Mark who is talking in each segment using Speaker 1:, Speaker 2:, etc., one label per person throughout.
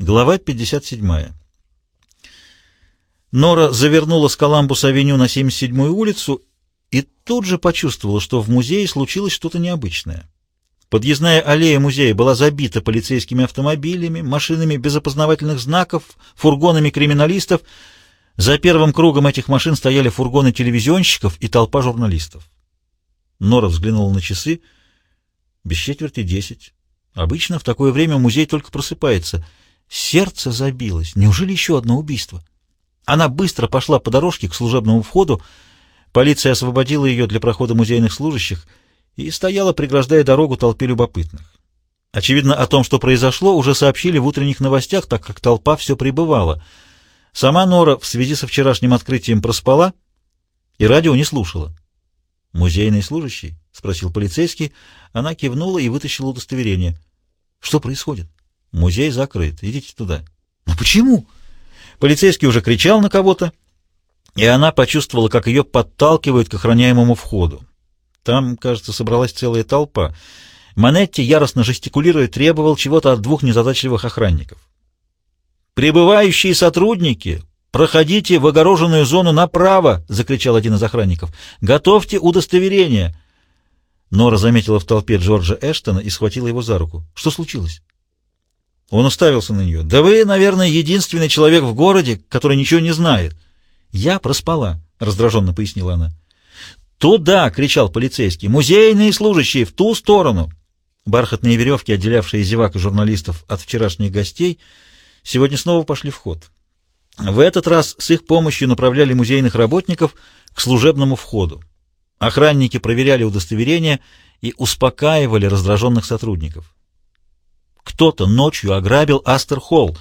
Speaker 1: Глава 57. Нора завернула с Коламбус-авеню на 77-ю улицу и тут же почувствовала, что в музее случилось что-то необычное. Подъездная аллея музея была забита полицейскими автомобилями, машинами без опознавательных знаков, фургонами криминалистов. За первым кругом этих машин стояли фургоны телевизионщиков и толпа журналистов. Нора взглянула на часы. Без четверти десять. Обычно в такое время музей только просыпается — Сердце забилось. Неужели еще одно убийство? Она быстро пошла по дорожке к служебному входу. Полиция освободила ее для прохода музейных служащих и стояла, преграждая дорогу толпе любопытных. Очевидно, о том, что произошло, уже сообщили в утренних новостях, так как толпа все прибывала. Сама Нора в связи со вчерашним открытием проспала и радио не слушала. «Музейный служащий?» — спросил полицейский. Она кивнула и вытащила удостоверение. «Что происходит?» Музей закрыт. Идите туда. Но почему? Полицейский уже кричал на кого-то, и она почувствовала, как ее подталкивают к охраняемому входу. Там, кажется, собралась целая толпа. Манетти, яростно жестикулируя, требовал чего-то от двух незадачливых охранников. «Прибывающие сотрудники, проходите в огороженную зону направо!» — закричал один из охранников. «Готовьте удостоверение!» Нора заметила в толпе Джорджа Эштона и схватила его за руку. «Что случилось?» Он уставился на нее. «Да вы, наверное, единственный человек в городе, который ничего не знает». «Я проспала», — раздраженно пояснила она. «Туда!» — кричал полицейский. «Музейные служащие! В ту сторону!» Бархатные веревки, отделявшие зевак и журналистов от вчерашних гостей, сегодня снова пошли в ход. В этот раз с их помощью направляли музейных работников к служебному входу. Охранники проверяли удостоверения и успокаивали раздраженных сотрудников. Кто-то ночью ограбил Астер-Холл,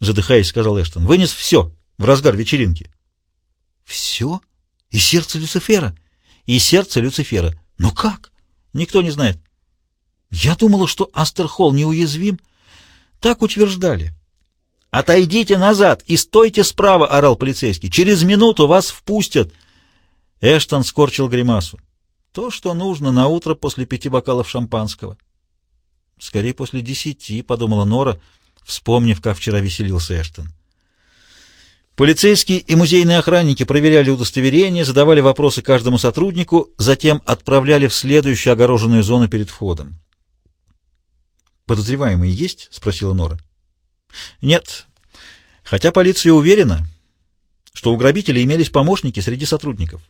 Speaker 1: задыхаясь, сказал Эштон. Вынес все в разгар вечеринки. Все? И сердце Люцифера? И сердце Люцифера. Но как? Никто не знает. Я думала, что Астер-Холл неуязвим. Так утверждали. «Отойдите назад и стойте справа!» — орал полицейский. «Через минуту вас впустят!» Эштон скорчил гримасу. То, что нужно на утро после пяти бокалов шампанского. Скорее после десяти, — подумала Нора, вспомнив, как вчера веселился Эштон. Полицейские и музейные охранники проверяли удостоверения, задавали вопросы каждому сотруднику, затем отправляли в следующую огороженную зону перед входом. «Подозреваемые есть?» — спросила Нора. «Нет. Хотя полиция уверена, что у грабителей имелись помощники среди сотрудников».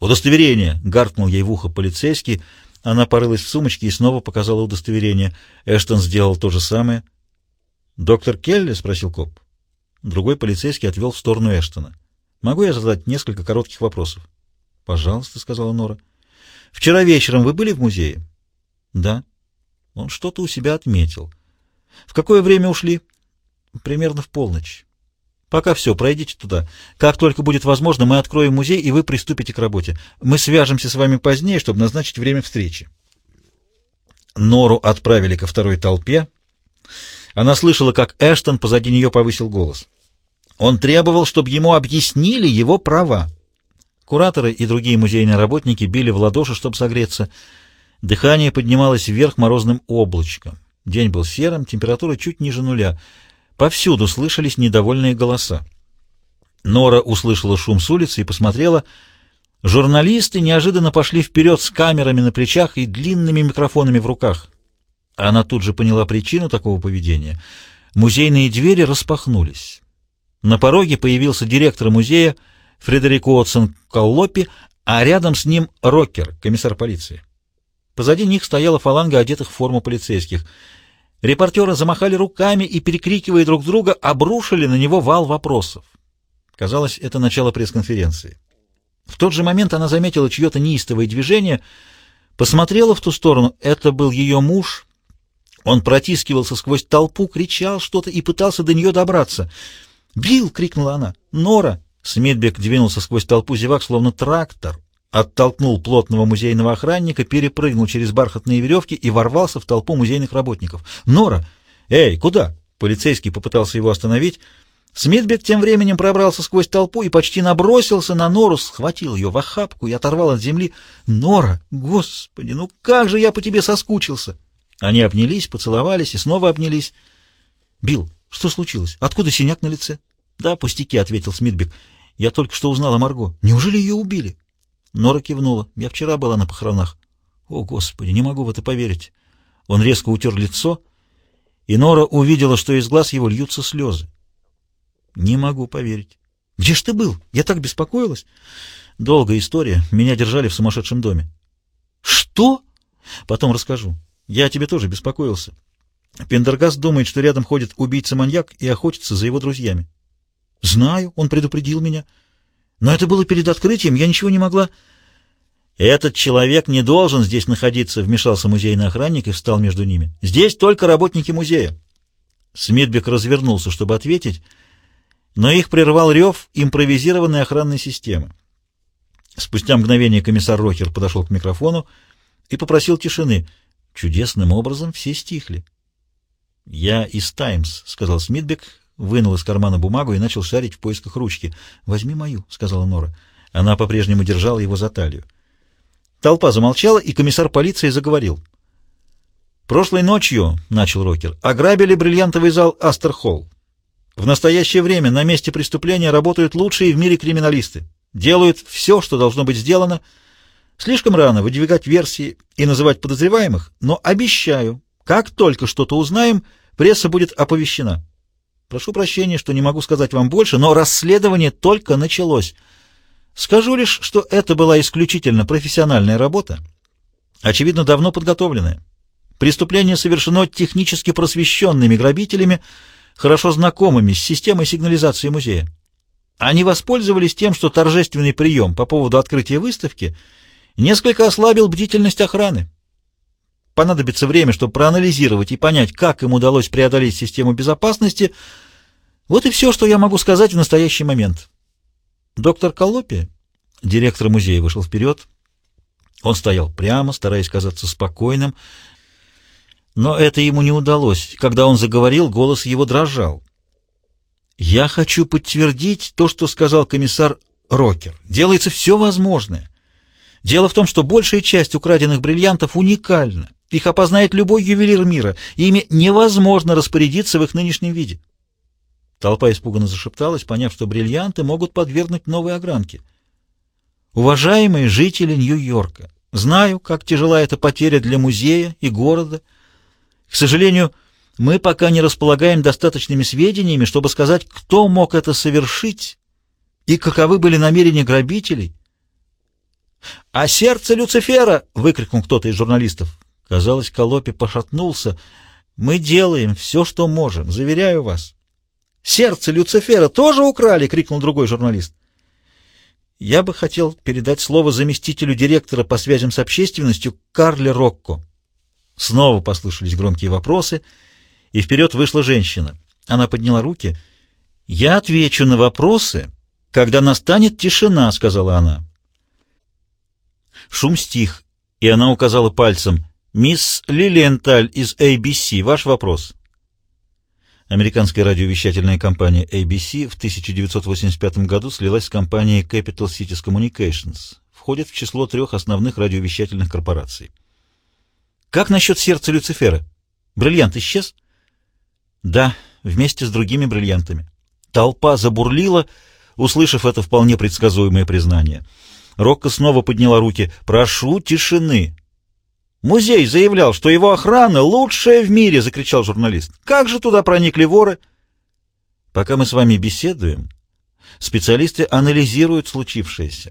Speaker 1: «Удостоверение!» — гаркнул ей в ухо полицейский — она порылась в сумочке и снова показала удостоверение. Эштон сделал то же самое. «Доктор Келли?» — спросил коп. Другой полицейский отвел в сторону Эштона. «Могу я задать несколько коротких вопросов?» «Пожалуйста», — сказала Нора. «Вчера вечером вы были в музее?» «Да». Он что-то у себя отметил. «В какое время ушли?» «Примерно в полночь». Пока все, пройдите туда. Как только будет возможно, мы откроем музей, и вы приступите к работе. Мы свяжемся с вами позднее, чтобы назначить время встречи. Нору отправили ко второй толпе. Она слышала, как Эштон позади нее повысил голос. Он требовал, чтобы ему объяснили его права. Кураторы и другие музейные работники били в ладоши, чтобы согреться. Дыхание поднималось вверх морозным облачком. День был серым, температура чуть ниже нуля — Повсюду слышались недовольные голоса. Нора услышала шум с улицы и посмотрела. Журналисты неожиданно пошли вперед с камерами на плечах и длинными микрофонами в руках. Она тут же поняла причину такого поведения. Музейные двери распахнулись. На пороге появился директор музея Фредерик Уотсон Коллопи, а рядом с ним Рокер, комиссар полиции. Позади них стояла фаланга одетых в форму полицейских — Репортеры замахали руками и, перекрикивая друг друга, обрушили на него вал вопросов. Казалось, это начало пресс-конференции. В тот же момент она заметила чье-то неистовое движение, посмотрела в ту сторону. Это был ее муж. Он протискивался сквозь толпу, кричал что-то и пытался до нее добраться. «Билл!» — крикнула она. «Нора!» Смитбек двинулся сквозь толпу зевак, словно трактор оттолкнул плотного музейного охранника, перепрыгнул через бархатные веревки и ворвался в толпу музейных работников. «Нора! Эй, куда?» Полицейский попытался его остановить. Смитбек тем временем пробрался сквозь толпу и почти набросился на Нору, схватил ее в охапку и оторвал от земли. «Нора! Господи, ну как же я по тебе соскучился!» Они обнялись, поцеловались и снова обнялись. «Билл, Что случилось? Откуда синяк на лице? Да, пустяки, ответил Смитбек. Я только что узнал о Марго. Неужели ее убили? Нора кивнула. Я вчера была на похоронах. О, Господи, не могу в это поверить. Он резко утер лицо, и Нора увидела, что из глаз его льются слезы. Не могу поверить. Где ж ты был? Я так беспокоилась. Долгая история. Меня держали в сумасшедшем доме. Что? Потом расскажу. Я тебе тоже беспокоился. Пендергаст думает, что рядом ходит убийца-маньяк и охотится за его друзьями. Знаю, он предупредил меня. Но это было перед открытием, я ничего не могла... «Этот человек не должен здесь находиться», — вмешался музейный охранник и встал между ними. «Здесь только работники музея». Смитбек развернулся, чтобы ответить, но их прервал рев импровизированной охранной системы. Спустя мгновение комиссар Рокер подошел к микрофону и попросил тишины. Чудесным образом все стихли. «Я из «Таймс», — сказал Смитбек, вынул из кармана бумагу и начал шарить в поисках ручки. «Возьми мою», — сказала Нора. Она по-прежнему держала его за талию. Толпа замолчала, и комиссар полиции заговорил. «Прошлой ночью, — начал Рокер, — ограбили бриллиантовый зал Астер-Холл. В настоящее время на месте преступления работают лучшие в мире криминалисты. Делают все, что должно быть сделано. Слишком рано выдвигать версии и называть подозреваемых, но обещаю, как только что-то узнаем, пресса будет оповещена. Прошу прощения, что не могу сказать вам больше, но расследование только началось». Скажу лишь, что это была исключительно профессиональная работа, очевидно, давно подготовленная. Преступление совершено технически просвещенными грабителями, хорошо знакомыми с системой сигнализации музея. Они воспользовались тем, что торжественный прием по поводу открытия выставки несколько ослабил бдительность охраны. Понадобится время, чтобы проанализировать и понять, как им удалось преодолеть систему безопасности. Вот и все, что я могу сказать в настоящий момент. Доктор Колопи, директор музея, вышел вперед. Он стоял прямо, стараясь казаться спокойным, но это ему не удалось. Когда он заговорил, голос его дрожал. «Я хочу подтвердить то, что сказал комиссар Рокер. Делается все возможное. Дело в том, что большая часть украденных бриллиантов уникальна. Их опознает любой ювелир мира, и ими невозможно распорядиться в их нынешнем виде. Толпа испуганно зашепталась, поняв, что бриллианты могут подвергнуть новой огранке. Уважаемые жители Нью-Йорка, знаю, как тяжела эта потеря для музея и города. К сожалению, мы пока не располагаем достаточными сведениями, чтобы сказать, кто мог это совершить и каковы были намерения грабителей. «А сердце Люцифера!» — выкрикнул кто-то из журналистов. Казалось, Колопи пошатнулся. «Мы делаем все, что можем, заверяю вас». Сердце Люцифера тоже украли!» — крикнул другой журналист. «Я бы хотел передать слово заместителю директора по связям с общественностью Карле Рокко». Снова послышались громкие вопросы, и вперед вышла женщина. Она подняла руки. «Я отвечу на вопросы, когда настанет тишина», — сказала она. Шум стих, и она указала пальцем. «Мисс Лилиенталь из ABC, ваш вопрос». Американская радиовещательная компания ABC в 1985 году слилась с компанией Capital Cities Communications, входит в число трех основных радиовещательных корпораций. Как насчет сердца Люцифера? Бриллиант исчез? Да, вместе с другими бриллиантами. Толпа забурлила, услышав это вполне предсказуемое признание. Рокко снова подняла руки. «Прошу тишины!» Музей заявлял, что его охрана лучшая в мире, закричал журналист. Как же туда проникли воры? Пока мы с вами беседуем, специалисты анализируют случившееся.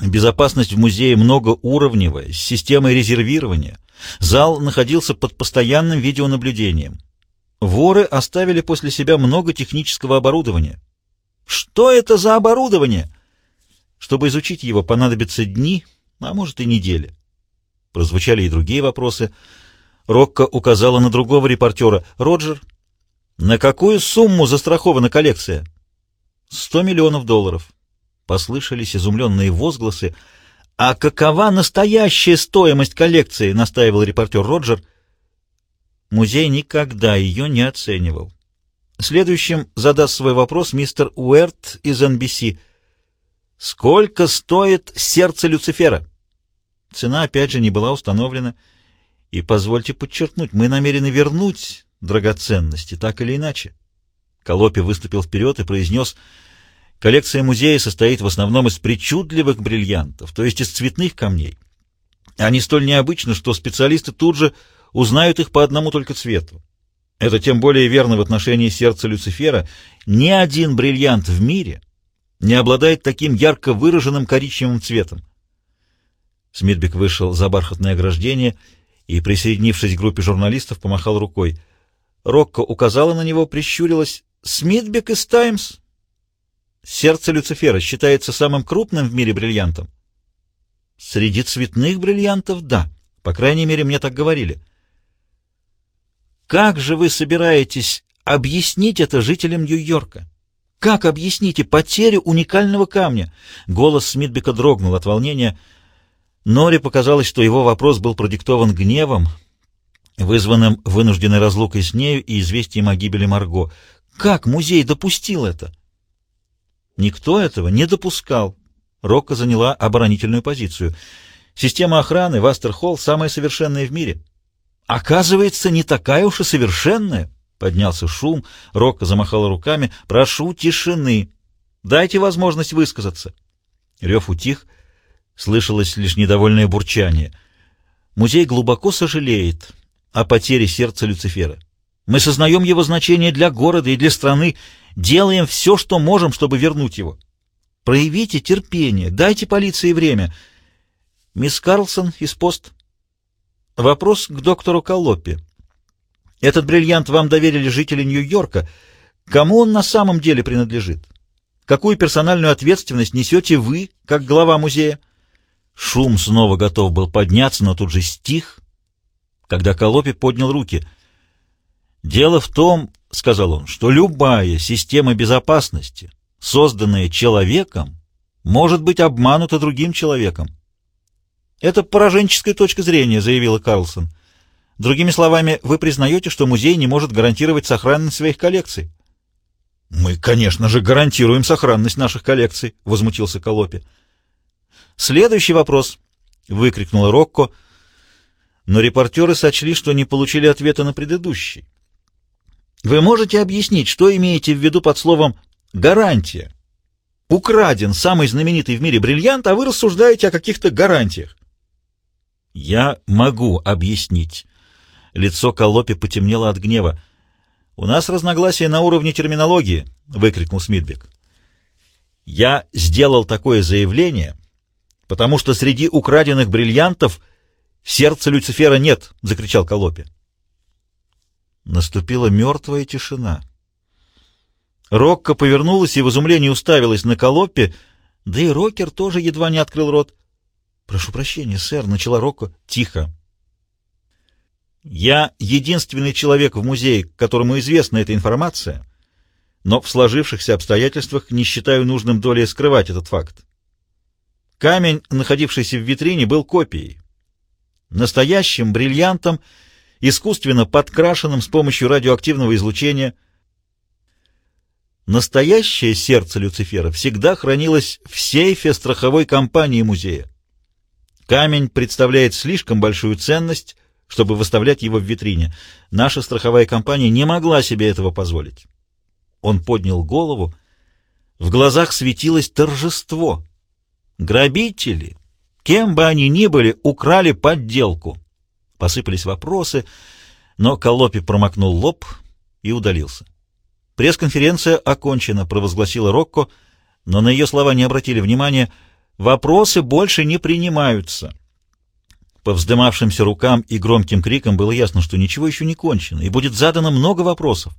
Speaker 1: Безопасность в музее многоуровневая, с системой резервирования. Зал находился под постоянным видеонаблюдением. Воры оставили после себя много технического оборудования. Что это за оборудование? Чтобы изучить его, понадобятся дни, а может и недели. Прозвучали и другие вопросы. Рокко указала на другого репортера. «Роджер, на какую сумму застрахована коллекция?» «Сто миллионов долларов». Послышались изумленные возгласы. «А какова настоящая стоимость коллекции?» — настаивал репортер Роджер. Музей никогда ее не оценивал. Следующим задаст свой вопрос мистер Уэрт из NBC. «Сколько стоит сердце Люцифера?» Цена, опять же, не была установлена. И, позвольте подчеркнуть, мы намерены вернуть драгоценности, так или иначе. Колопи выступил вперед и произнес, коллекция музея состоит в основном из причудливых бриллиантов, то есть из цветных камней. Они столь необычны, что специалисты тут же узнают их по одному только цвету. Это тем более верно в отношении сердца Люцифера. Ни один бриллиант в мире не обладает таким ярко выраженным коричневым цветом. Смитбек вышел за бархатное ограждение и, присоединившись к группе журналистов, помахал рукой. Рокко указала на него, прищурилась. «Смитбек из «Таймс»?» Сердце Люцифера считается самым крупным в мире бриллиантом. Среди цветных бриллиантов — да. По крайней мере, мне так говорили. Как же вы собираетесь объяснить это жителям Нью-Йорка? Как объясните потерю уникального камня? Голос Смитбека дрогнул от волнения. Нори показалось, что его вопрос был продиктован гневом, вызванным вынужденной разлукой с нею и известием о гибели Марго. Как музей допустил это? Никто этого не допускал. Рокко заняла оборонительную позицию. Система охраны в Астерхолл самая совершенная в мире. Оказывается, не такая уж и совершенная. Поднялся шум, Рокко замахала руками. Прошу тишины. Дайте возможность высказаться. Рев утих, слышалось лишь недовольное бурчание. Музей глубоко сожалеет о потере сердца Люцифера. Мы сознаем его значение для города и для страны, делаем все, что можем, чтобы вернуть его. Проявите терпение, дайте полиции время. Мисс Карлсон из пост. Вопрос к доктору Коллопе. Этот бриллиант вам доверили жители Нью-Йорка. Кому он на самом деле принадлежит? Какую персональную ответственность несете вы, как глава музея? Шум снова готов был подняться, но тут же стих, когда Колопи поднял руки. «Дело в том, — сказал он, — что любая система безопасности, созданная человеком, может быть обманута другим человеком. «Это пораженческая точка зрения», — заявила Карлсон. «Другими словами, вы признаете, что музей не может гарантировать сохранность своих коллекций?» «Мы, конечно же, гарантируем сохранность наших коллекций», — возмутился Колопи. «Следующий вопрос», — выкрикнула Рокко, но репортеры сочли, что не получили ответа на предыдущий. «Вы можете объяснить, что имеете в виду под словом «гарантия»?» Украден самый знаменитый в мире бриллиант, а вы рассуждаете о каких-то гарантиях. «Я могу объяснить». Лицо Колопи потемнело от гнева. «У нас разногласия на уровне терминологии», — выкрикнул Смитбек. «Я сделал такое заявление, потому что среди украденных бриллиантов сердца Люцифера нет», — закричал Колопи. Наступила мертвая тишина. Рокко повернулась и в изумлении уставилась на Колопи, да и Рокер тоже едва не открыл рот. «Прошу прощения, сэр», — начала Рокко. «Тихо». «Я единственный человек в музее, которому известна эта информация, но в сложившихся обстоятельствах не считаю нужным долей скрывать этот факт. Камень, находившийся в витрине, был копией. Настоящим бриллиантом, искусственно подкрашенным с помощью радиоактивного излучения. Настоящее сердце Люцифера всегда хранилось в сейфе страховой компании музея. Камень представляет слишком большую ценность, чтобы выставлять его в витрине. Наша страховая компания не могла себе этого позволить. Он поднял голову. В глазах светилось торжество. Грабители, кем бы они ни были, украли подделку. Посыпались вопросы, но Колопи промокнул лоб и удалился. Пресс-конференция окончена, провозгласила Рокко, но на ее слова не обратили внимания — Вопросы больше не принимаются. По вздымавшимся рукам и громким крикам было ясно, что ничего еще не кончено, и будет задано много вопросов.